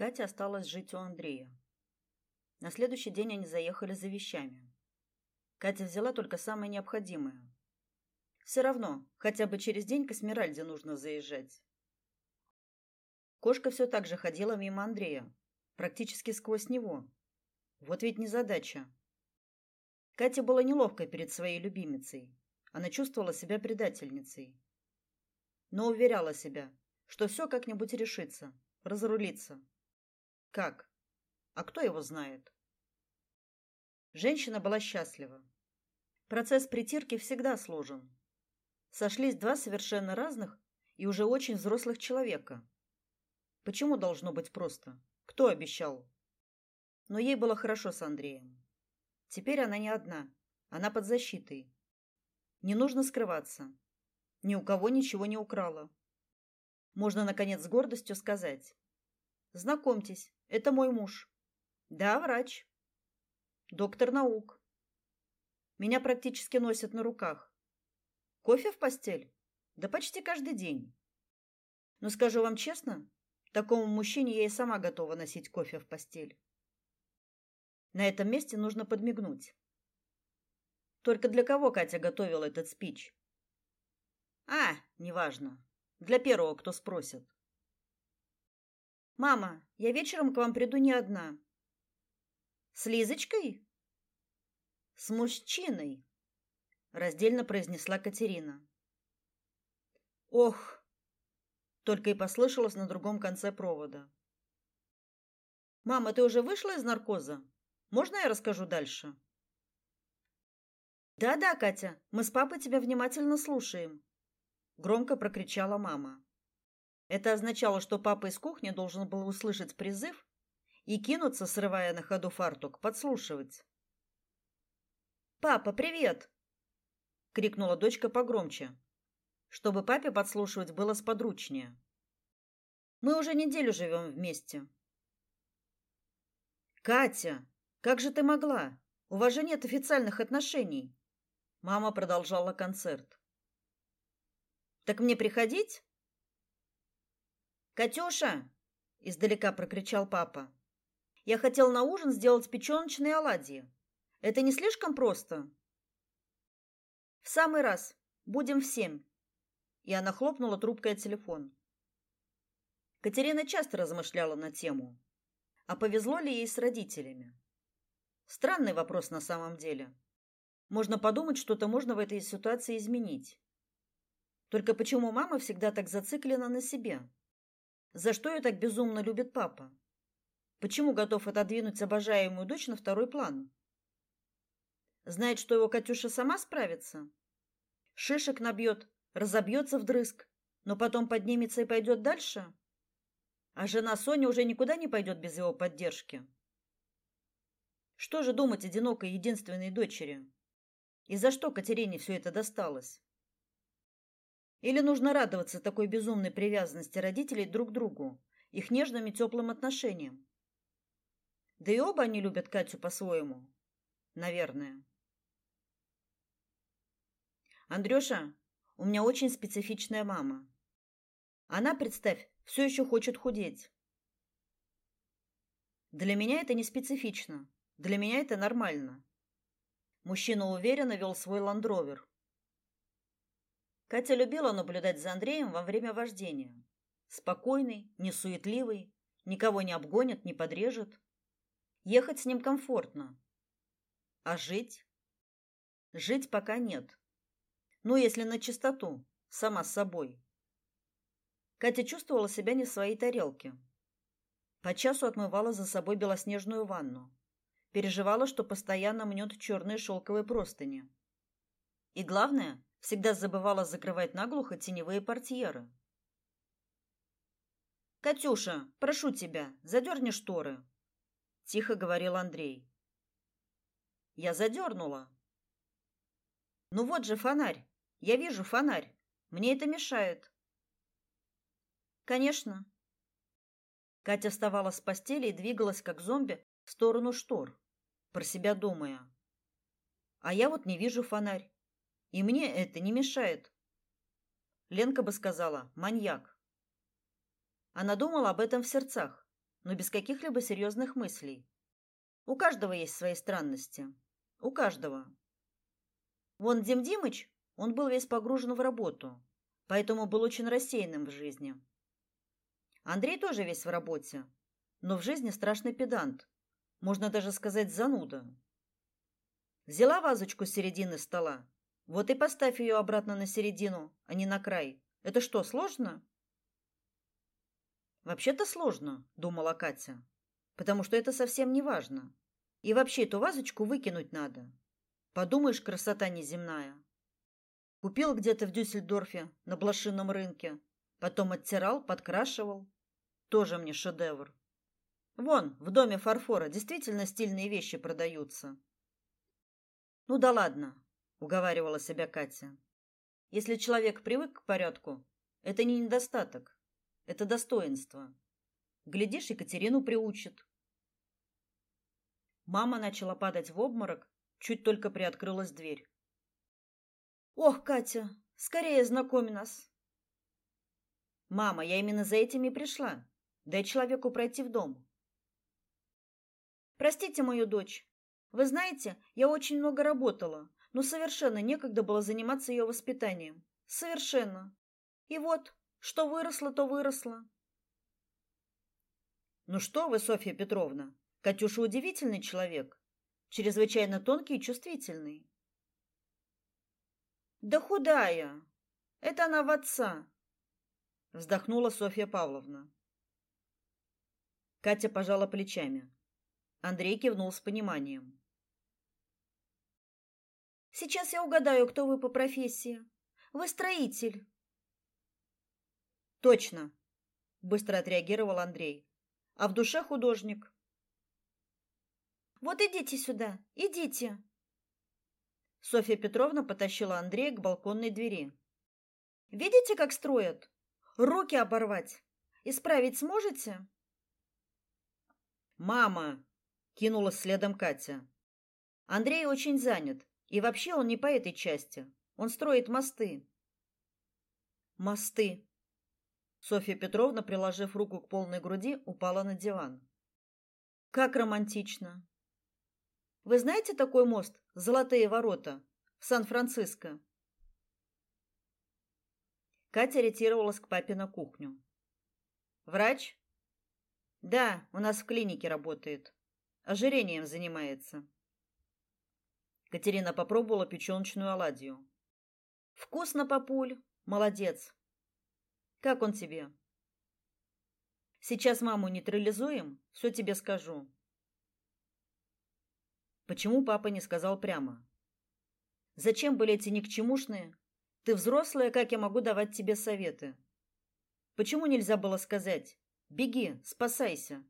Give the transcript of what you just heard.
Катя осталась жить у Андрея. На следующий день они заехали за вещами. Катя взяла только самое необходимое. Все равно, хотя бы через день к Эсмеральде нужно заезжать. Кошка все так же ходила мимо Андрея, практически сквозь него. Вот ведь незадача. Кате было неловко перед своей любимицей. Она чувствовала себя предательницей. Но уверяла себя, что все как-нибудь решится, разрулится. Как? А кто его знает? Женщина была счастлива. Процесс притирки всегда сложен. Сошлись два совершенно разных и уже очень взрослых человека. Почему должно быть просто? Кто обещал? Но ей было хорошо с Андреем. Теперь она не одна. Она под защитой. Не нужно скрываться. Ни у кого ничего не украла. Можно, наконец, с гордостью сказать. Знакомьтесь, это мой муж. Да, врач. Доктор наук. Меня практически носят на руках. Кофе в постель? Да почти каждый день. Но скажу вам честно, такому мужчине я и сама готова носить кофе в постель. На этом месте нужно подмигнуть. Только для кого Катя готовила этот спич? А, неважно. Для первого, кто спросит. Мама, я вечером к вам приду не одна. С Лизочкой? С мужчиной, раздельно произнесла Катерина. Ох, только и послышалось на другом конце провода. Мама, ты уже вышла из наркоза? Можно я расскажу дальше? Да-да, Катя, мы с папой тебя внимательно слушаем, громко прокричала мама. Это означало, что папа из кухни должен был услышать призыв и кинуться, срывая на ходу фартук, подслушивать. Папа, привет, крикнула дочка погромче, чтобы папе подслушивать было сподручнее. Мы уже неделю живем вместе. Катя, как же ты могла? У вас же нет официальных отношений. Мама продолжала концерт. Так мне приходить? Катюша, издалека прокричал папа. Я хотел на ужин сделать печёночные оладьи. Это не слишком просто? В самый раз. Будем в семь. И она хлопнула трубкой о телефон. Катерина часто размышляла на тему, а повезло ли ей с родителями. Странный вопрос на самом деле. Можно подумать, что-то можно в этой ситуации изменить. Только почему мама всегда так зациклена на себе? За что ее так безумно любит папа? Почему готов отодвинуть обожаемую дочь на второй план? Знает, что его Катюша сама справится? Шишек набьет, разобьется вдрызг, но потом поднимется и пойдет дальше? А жена Соня уже никуда не пойдет без его поддержки. Что же думать одинокой единственной дочери? И за что Катерине все это досталось? Или нужно радоваться такой безумной привязанности родителей друг к другу, их нежным и теплым отношениям? Да и оба они любят Катю по-своему. Наверное. Андрюша, у меня очень специфичная мама. Она, представь, все еще хочет худеть. Для меня это не специфично. Для меня это нормально. Мужчина уверенно вел свой ландровер. Катя любила наблюдать за Андреем во время вождения. Спокойный, несуетливый, никого не обгонит, не подрежет. Ехать с ним комфортно. А жить? Жить пока нет. Ну, если на чистоту, сама с собой. Катя чувствовала себя не в своей тарелке. По часу отмывала за собой белоснежную ванну переживала, что постоянно мнет черные шелковые простыни. И главное, всегда забывала закрывать наглухо теневые портьеры. Катюша, прошу тебя, задерни шторы, тихо говорил Андрей. Я задернула. Ну вот же фонарь. Я вижу фонарь. Мне это мешает. Конечно. Катя вставала с постели и двигалась как зомби в сторону штор про себя думая. А я вот не вижу фонарь. И мне это не мешает. Ленка бы сказала: "Маньяк". Она думала об этом в сердцах, но без каких-либо серьезных мыслей. У каждого есть свои странности. У каждого. Вон Дим Димыч, он был весь погружен в работу, поэтому был очень рассеянным в жизни. Андрей тоже весь в работе, но в жизни страшный педант. Можно даже сказать зануда. Взяла вазочку с середины стола. Вот и поставь ее обратно на середину, а не на край. Это что, сложно? Вообще-то сложно, думала Катя, потому что это совсем не важно. И вообще эту вазочку выкинуть надо. Подумаешь, красота неземная. Купил где-то в Дюссельдорфе на блошином рынке, потом оттирал, подкрашивал. Тоже мне шедевр. Вон, в доме фарфора действительно стильные вещи продаются. Ну да ладно, уговаривала себя Катя. Если человек привык к порядку, это не недостаток, это достоинство. Глядишь, Екатерину приучит. Мама начала падать в обморок, чуть только приоткрылась дверь. Ох, Катя, скорее знакомь нас. Мама, я именно за этим и пришла. Дай человеку пройти в дом. Простите мою дочь. Вы знаете, я очень много работала, но совершенно некогда было заниматься ее воспитанием. Совершенно. И вот, что выросло, то выросло. Ну что вы, Софья Петровна, Катюша удивительный человек, чрезвычайно тонкий и чувствительный. Да худая. Это она в отца, вздохнула Софья Павловна. Катя пожала плечами. Андрей кивнул с пониманием. Сейчас я угадаю, кто вы по профессии. Вы строитель. Точно, быстро отреагировал Андрей. А в душе художник. Вот идите сюда, идите. Софья Петровна потащила Андрея к балконной двери. Видите, как строят? Руки оборвать. Исправить сможете? Мама, кинулась следом Катя. Андрей очень занят, и вообще он не по этой части. Он строит мосты. Мосты. Софья Петровна, приложив руку к полной груди, упала на диван. Как романтично. Вы знаете такой мост Золотые ворота в Сан-Франциско? Катя ретировалась к папе на кухню. Врач? Да, у нас в клинике работает. Ожирением занимается. Катерина попробовала печёночную оладью. Вкусно, папуль. Молодец. Как он тебе? Сейчас маму нейтрализуем, все тебе скажу. Почему папа не сказал прямо? Зачем были эти никчемушные? Ты взрослая, как я могу давать тебе советы? Почему нельзя было сказать: "Беги, спасайся"?